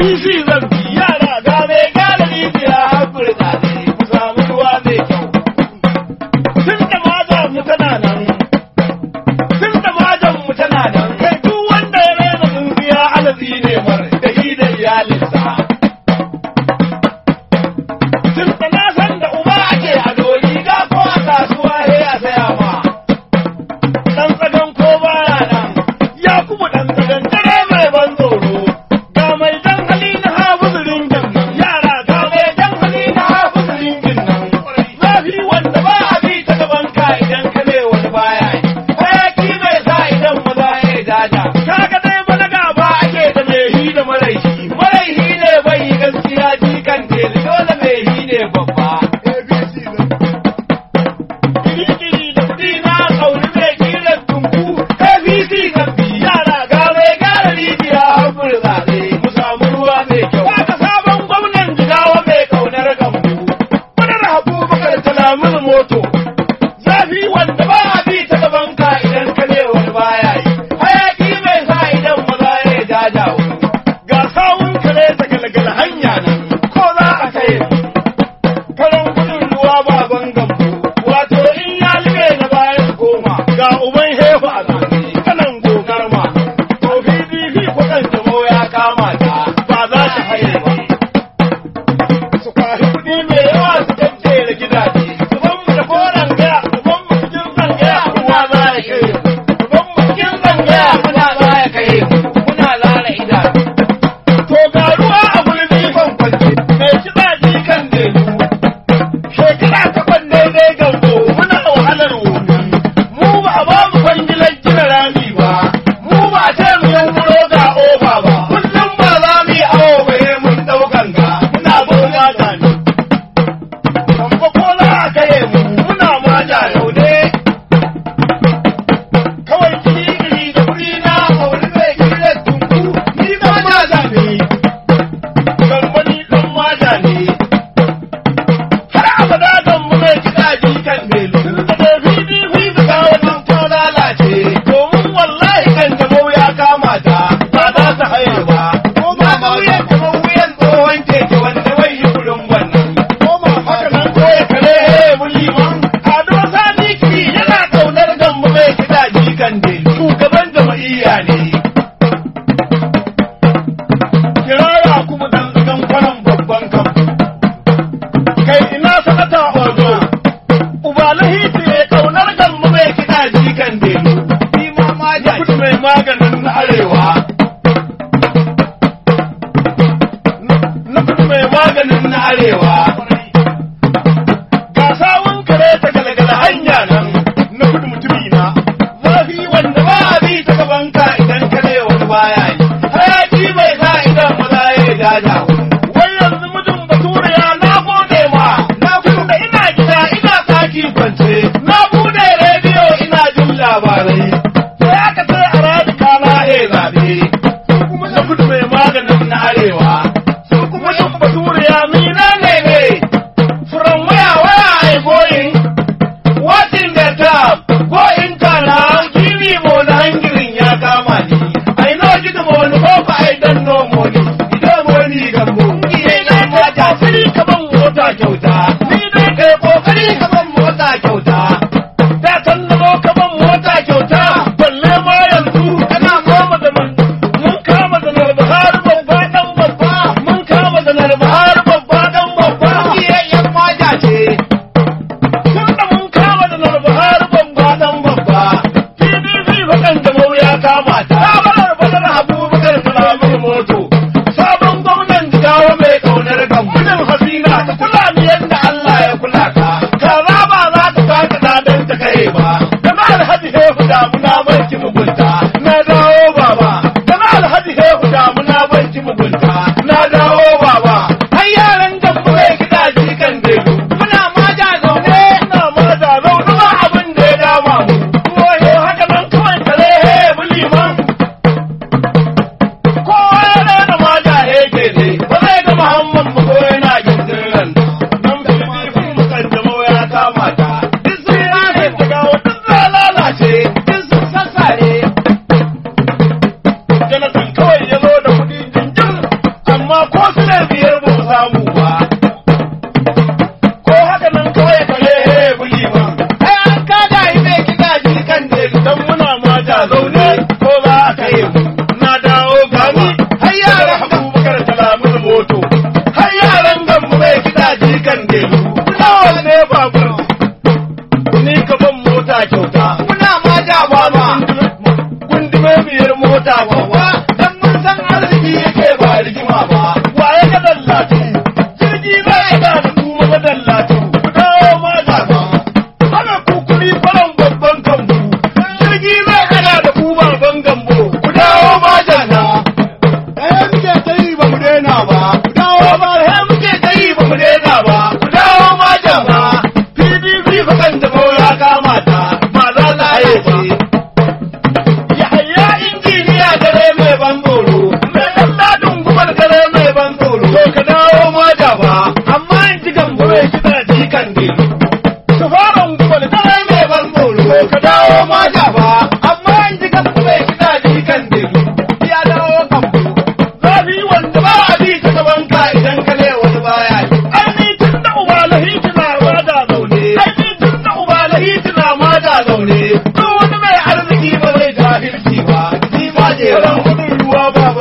Yara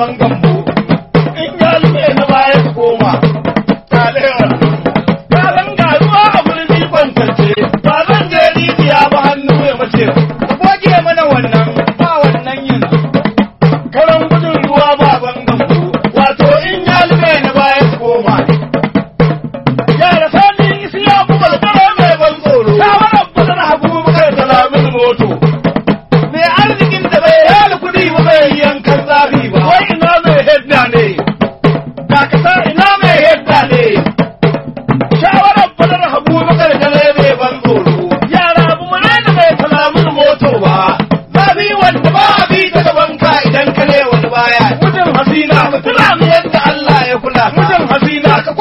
ruwa حق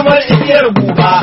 我们一二五八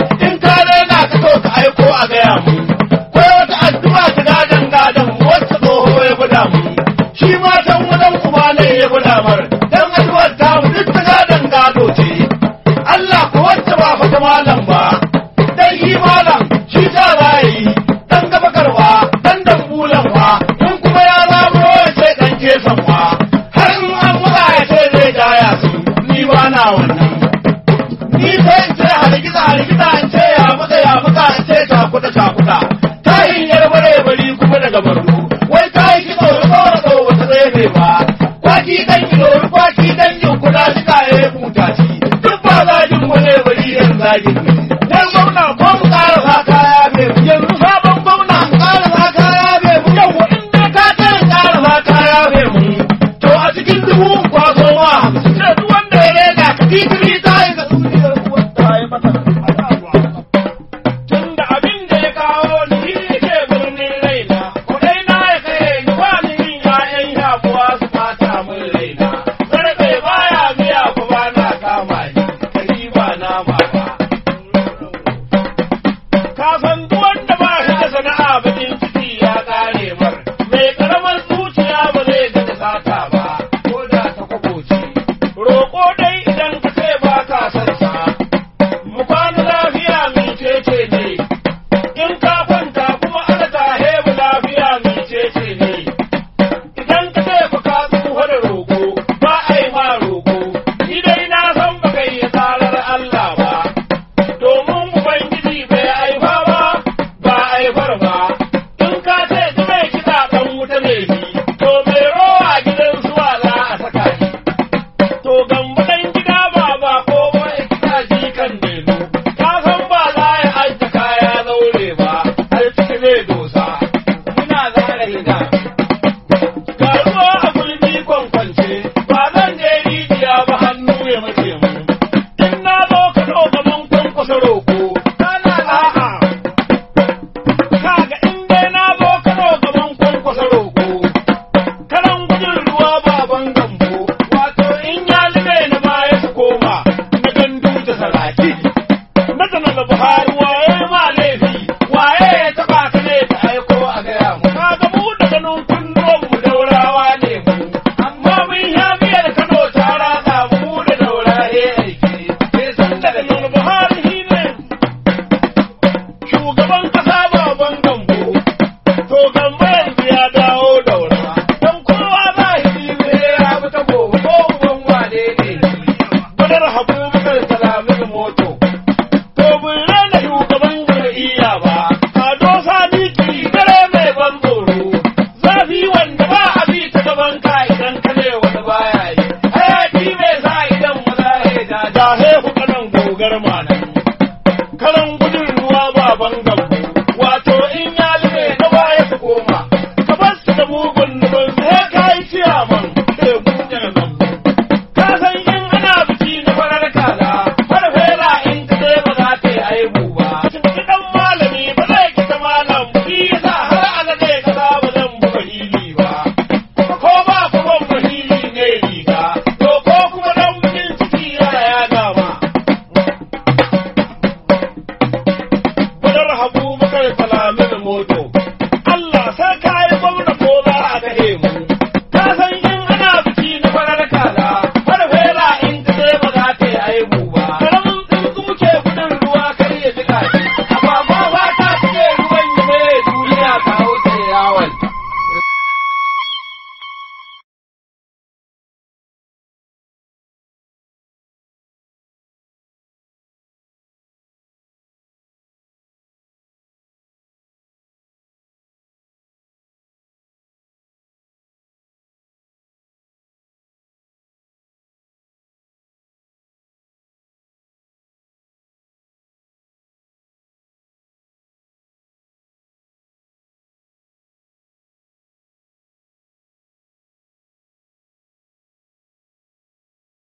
Navidad. he ku kanan gaugar